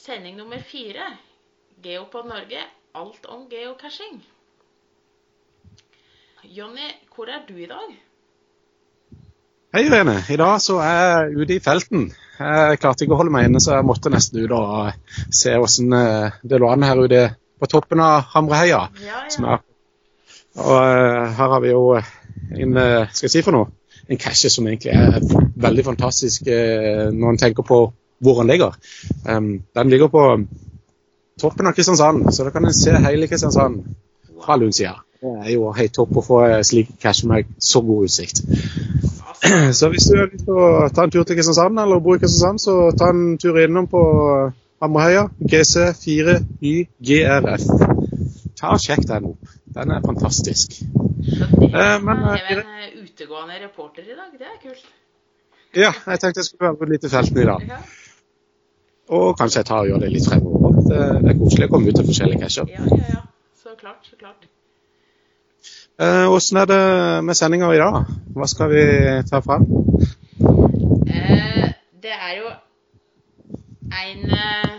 sending nummer fire. Geopod Norge, alt om geocaching. Jonny, hvor er du i dag? Hei, Irene. I dag så er jeg ute i felten. Jeg klarte ikke å holde meg inne, så jeg måtte nesten ut og se hvordan eh, det lå an her ute på toppen av Hamreheia. Ja, Som er. Og eh, her har vi jo en, eh, skal jeg si for noe, en cache som egentlig er veldig fantastisk eh, når en tenker på hvor den ligger. Um, den ligger på toppen av Kristiansand, så da kan en se hele Kristiansand fra Lundsida. Det er jo helt topp å få eh, slik cash med så god utsikt. Så hvis du har lyst til å ta en tur til Kristiansand, eller bor i Kristiansand, så ta en tur innom på Hammerheia, GC4YGRF. Ta og Sjekk den opp. Den er fantastisk. Så det Eh, men, er eh, en eh, utegående reporter i dag. Det er kult. Ja, jeg tenkte jeg skulle være på et lite felten i dag. Ja, Og kanskje jeg tar og gjør det litt fremover. Det, det er koselig å komme ut til forskjellige casher. ja, ja. ja. Så klart, så klart. Eh, er det med sendinga i dag? Hva skal vi ta fram? Eh, det er jo en eh,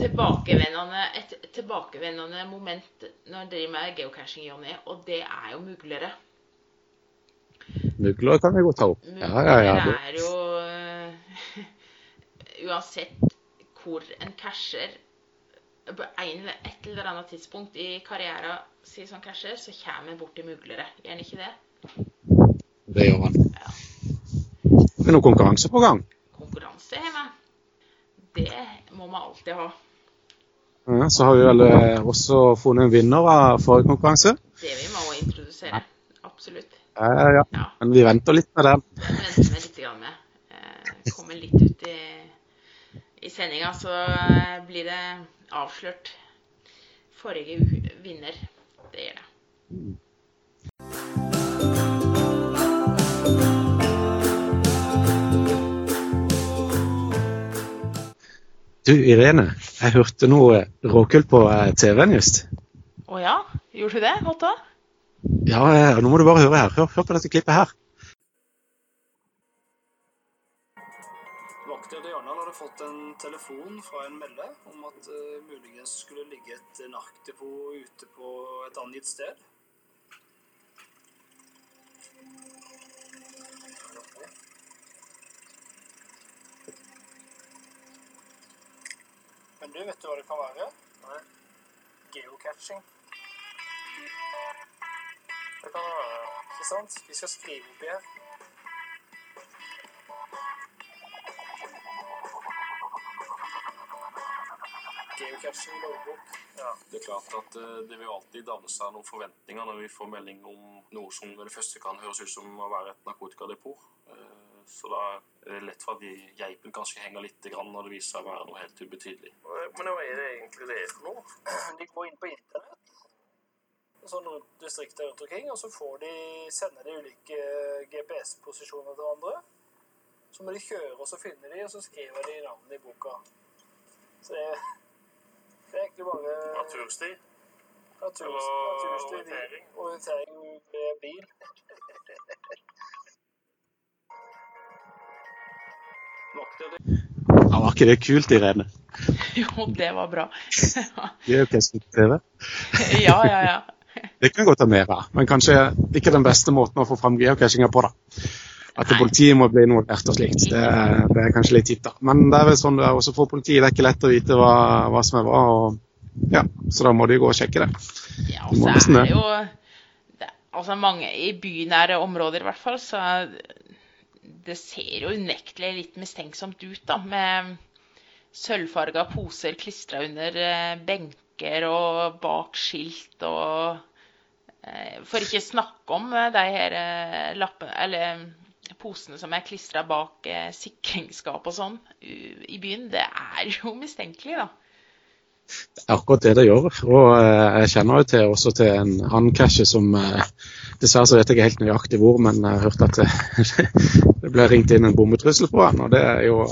tilbakevendende, et tilbakevendende moment når en driver med geocaching, Jonny, og det er jo muglere. Mugler kan vi godt ta opp. Ja, ja, ja. Muglere Det, er jo eh, Uansett hvor en casher på et eller annet tidspunkt i karrieren sin som casher, så kommer en borti muglere. Gjør en ikke det? det gjør han. Er det noen konkurranse på gang? Konkurranse hjemme. Det må man alltid ha. Ja, så har vi vel eh, også funnet en vinner av forrige konkurranse. Det vi må introdusere. Absolutt. Ja, ja, ja. Ja. Men vi venter litt med den. Den venter vi litt grann med. Eh, kommer litt ut i, sendinga, så eh, blir det avslørt forrige vinner. Det gjør det. Du, Irene. Jeg hørte noe råkult på eh, TV-en just. Å ja? Gjorde du det, Otto? Ja, eh, nå må du bare høre her. Hør, hør på dette klippet her. Fått en telefon fra en melde om at uh, muligens skulle ligge et narkdepot ute på et angitt sted. Men du, vet du hva det kan være? Nei. Geocaching. Det kan det være. Ikke sant? Vi skal skrive oppi her. Geocaching logbok. Ja, Det er klart at eh, det vil alltid danne seg noen forventninger når vi får melding om noe som ved det første kan høres ut som å være et narkotikadepot. Eh, Så da er det lett for at de- geipen kanskje henger litt grann når det viser seg å være noe helt ubetydelig. Men hva er det egentlig det er for noe? De går inn på internett, sånn distrikter rundt omkring, og så får de, sender de ulike GPS-posisjoner til hverandre. Så må de kjøre, og så finner de, og så skriver de navnet i boka. Så det, det er egentlig bare Natursti. Natursti, og orientering. Orientering med bil. Ja, var ikke det kult, Irene? Jo, det var bra. Geocaching på TV. ja, ja, ja. Det kan godt ta mer av, men kanskje ikke den beste måten å få fram geocachinga på. da. At politiet må bli involvert og slikt, det, det er kanskje litt kjipt. da. Men det er vel sånn det er også for politiet. Det er ikke lett å vite hva, hva som er hva. og ja, Så da må de gå og sjekke det. Ja, og så er det jo det, Altså mange i bynære områder i hvert fall, så det ser jo unektelig litt mistenksomt ut, da. Med sølvfarga poser klistra under eh, benker og bak skilt og eh, For ikke snakke om eh, de her lappene Eller posene som er klistra bak eh, sikringsskap og sånn i byen. Det er jo mistenkelig, da. Det er akkurat det det gjør. Og eh, jeg kjenner jo til, også til en annen cashe som eh, Dessverre så vet jeg ikke helt nøyaktig hvor, men jeg har hørt at det, det ble ringt inn en bombetrussel på han, og det er jo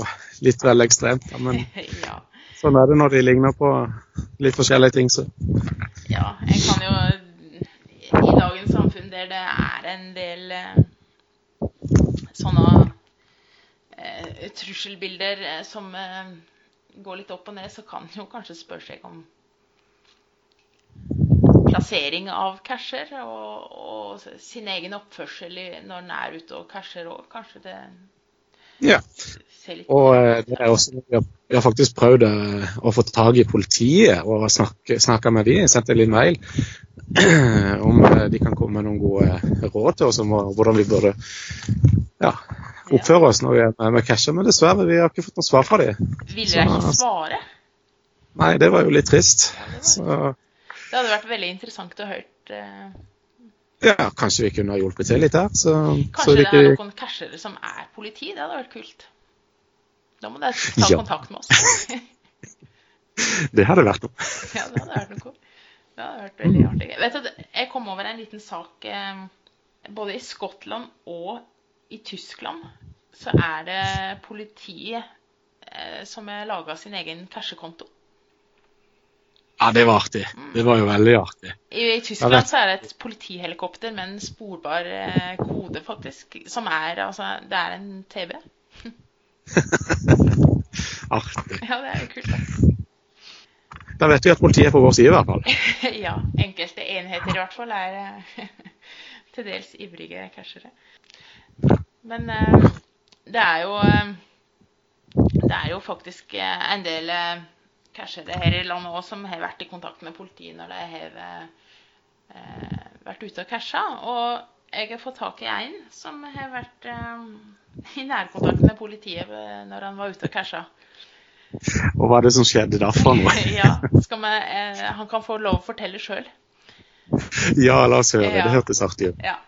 litt vel ekstremt. Da. Men ja. sånn er det når de ligner på litt forskjellige ting. Så. Ja, jeg kan jo I dagens samfunn der det er en del eh, sånne eh, trusselbilder eh, som eh, går litt opp og ned, så kan en jo kanskje spørre seg om plassering av casher og, og sin egen oppførsel når en er ute og casher òg. Kanskje det Ja. ser litt Og eh, det er også, vi, har, faktisk prøvd eh, å få tak i politiet og snakka med de, sendt en liten mail om de kan komme med noen gode råd til oss om hvordan vi burde ja, oppføre oss når vi er med, med casher. Men dessverre, vi har ikke fått noe svar fra dem. Ville jeg ikke svare? Nei, det var jo litt trist. Ja, det var Så Det hadde vært veldig interessant å hørt eh, ja, kanskje vi kunne ha hjulpet til litt her. Så, så Kanskje det ikke... er noen cashere som er politi? Det hadde vært kult. Da må dere ta Ja. kontakt med oss. Det hadde vært noe. ja, det hadde vært noe. Det hadde vært veldig artig. Vet du, jeg kom over en liten sak eh, både i Skottland og i Tyskland. Så er det politiet eh, som har laga sin egen cashekonto. Ja, det var artig. Det var jo veldig artig. I, I Tyskland så er det et politihelikopter med en sporbar eh, kode, faktisk. Som er altså Det er en TV. Artig. Ja, det er jo kult, da. Da vet vi at politiet er på vår side, i hvert fall. ja, enkelte enheter i hvert fall er eh, til dels ivrige cashere. Men eh, det er jo eh, Det er jo faktisk eh, en del cashere her i landet òg som har vært i kontakt med politiet når de har eh, vært ute og casha. Og jeg har fått tak i en som har vært i nærkontakt med politiet når han var ute og casha. Og hva er det som skjedde da for noe? ja, vi, eh, han kan få lov å fortelle sjøl. Ja, la oss høre. Ja. Det hørtes artig ut. Ja.